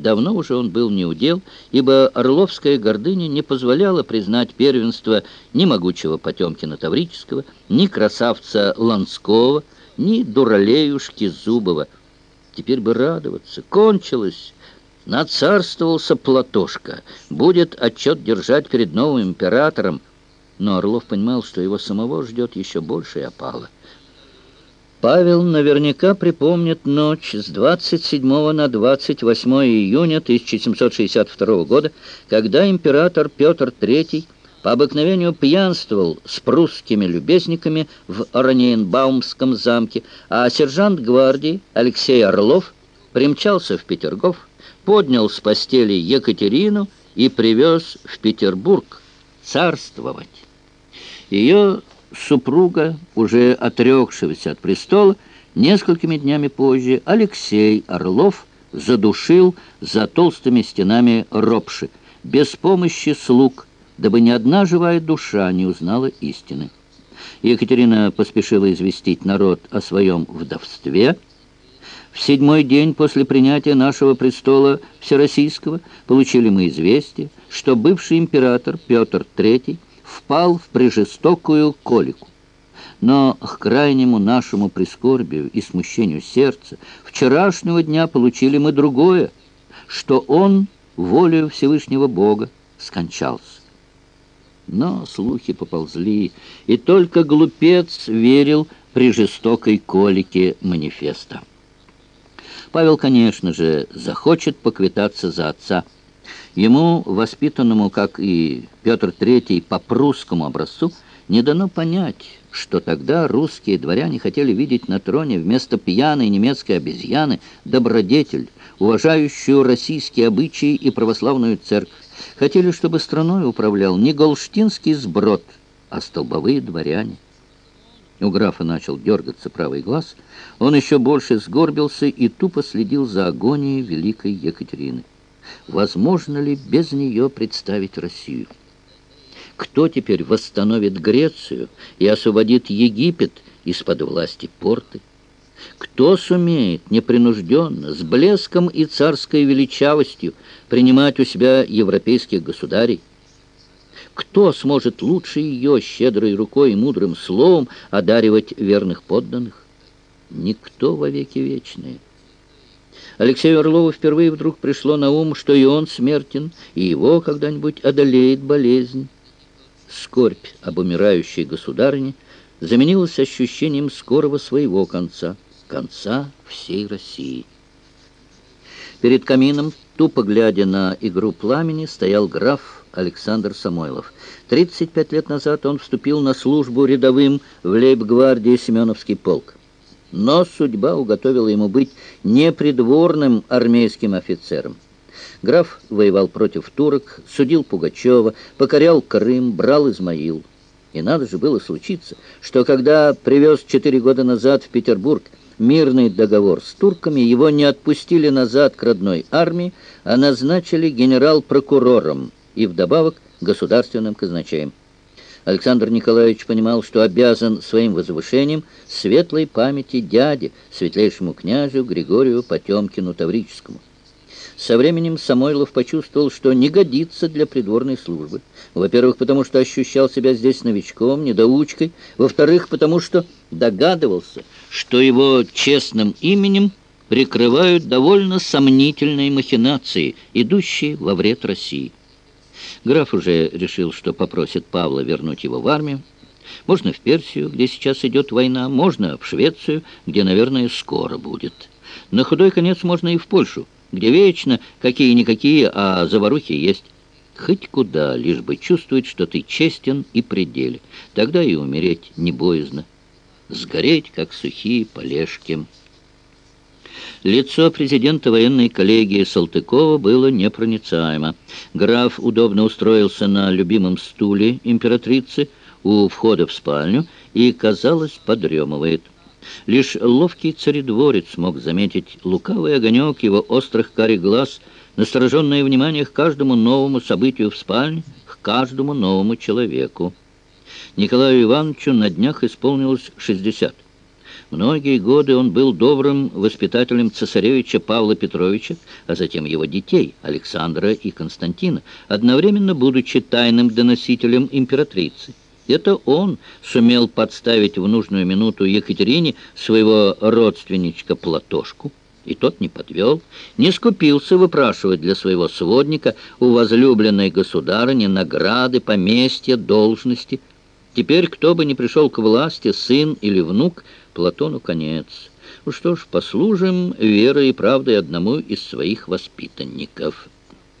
Давно уже он был неудел, ибо орловская гордыня не позволяла признать первенство ни могучего Потемкина Таврического, ни красавца Ланского, ни дуралеюшки Зубова. Теперь бы радоваться. Кончилось. Нацарствовался Платошка. Будет отчет держать перед новым императором. Но Орлов понимал, что его самого ждет еще большая опала. Павел наверняка припомнит ночь с 27 на 28 июня 1762 года, когда император Петр III по обыкновению пьянствовал с прусскими любезниками в Ораньенбаумском замке, а сержант гвардии Алексей Орлов примчался в Петергоф, поднял с постели Екатерину и привез в Петербург царствовать. Ее супруга, уже отрекшегося от престола, несколькими днями позже Алексей Орлов задушил за толстыми стенами ропши, без помощи слуг, дабы ни одна живая душа не узнала истины. Екатерина поспешила известить народ о своем вдовстве. В седьмой день после принятия нашего престола Всероссийского получили мы известие, что бывший император Петр III впал в прижестокую колику. Но к крайнему нашему прискорбию и смущению сердца вчерашнего дня получили мы другое, что он волею Всевышнего Бога скончался. Но слухи поползли, и только глупец верил при жестокой колике манифеста. Павел, конечно же, захочет поквитаться за отца – Ему, воспитанному, как и Петр III, по прусскому образцу, не дано понять, что тогда русские дворяне хотели видеть на троне вместо пьяной немецкой обезьяны добродетель, уважающую российские обычаи и православную церковь. Хотели, чтобы страной управлял не голштинский сброд, а столбовые дворяне. У графа начал дергаться правый глаз, он еще больше сгорбился и тупо следил за агонией великой Екатерины. Возможно ли без нее представить Россию? Кто теперь восстановит Грецию и освободит Египет из-под власти порты? Кто сумеет непринужденно, с блеском и царской величавостью принимать у себя европейских государей? Кто сможет лучше ее щедрой рукой и мудрым словом одаривать верных подданных? Никто во веки вечные. Алексею Орлову впервые вдруг пришло на ум, что и он смертен, и его когда-нибудь одолеет болезнь. Скорбь об умирающей государине заменилась ощущением скорого своего конца, конца всей России. Перед камином, тупо глядя на игру пламени, стоял граф Александр Самойлов. 35 лет назад он вступил на службу рядовым в лейб-гвардии Семеновский полк. Но судьба уготовила ему быть непридворным армейским офицером. Граф воевал против турок, судил Пугачева, покорял Крым, брал Измаил. И надо же было случиться, что когда привез четыре года назад в Петербург мирный договор с турками, его не отпустили назад к родной армии, а назначили генерал-прокурором и вдобавок государственным казначеем. Александр Николаевич понимал, что обязан своим возвышением светлой памяти дяде, светлейшему князю Григорию Потемкину Таврическому. Со временем Самойлов почувствовал, что не годится для придворной службы. Во-первых, потому что ощущал себя здесь новичком, недоучкой. Во-вторых, потому что догадывался, что его честным именем прикрывают довольно сомнительные махинации, идущие во вред России. Граф уже решил, что попросит Павла вернуть его в армию. Можно в Персию, где сейчас идет война, можно в Швецию, где, наверное, скоро будет. На худой конец можно и в Польшу, где вечно какие-никакие, а заварухи есть. Хоть куда, лишь бы чувствовать, что ты честен и пределе. Тогда и умереть не боязно. Сгореть, как сухие полежки. Лицо президента военной коллегии Салтыкова было непроницаемо. Граф удобно устроился на любимом стуле императрицы у входа в спальню и, казалось, подремывает. Лишь ловкий царедворец мог заметить лукавый огонек его острых карих глаз, настороженное внимание к каждому новому событию в спальне, к каждому новому человеку. Николаю Ивановичу на днях исполнилось 60. Многие годы он был добрым воспитателем цесаревича Павла Петровича, а затем его детей, Александра и Константина, одновременно будучи тайным доносителем императрицы. Это он сумел подставить в нужную минуту Екатерине своего родственничка Платошку, и тот не подвел, не скупился выпрашивать для своего сводника у возлюбленной государыни награды, поместья, должности. Теперь, кто бы ни пришел к власти, сын или внук, Платону конец. Ну что ж, послужим верой и правдой одному из своих воспитанников».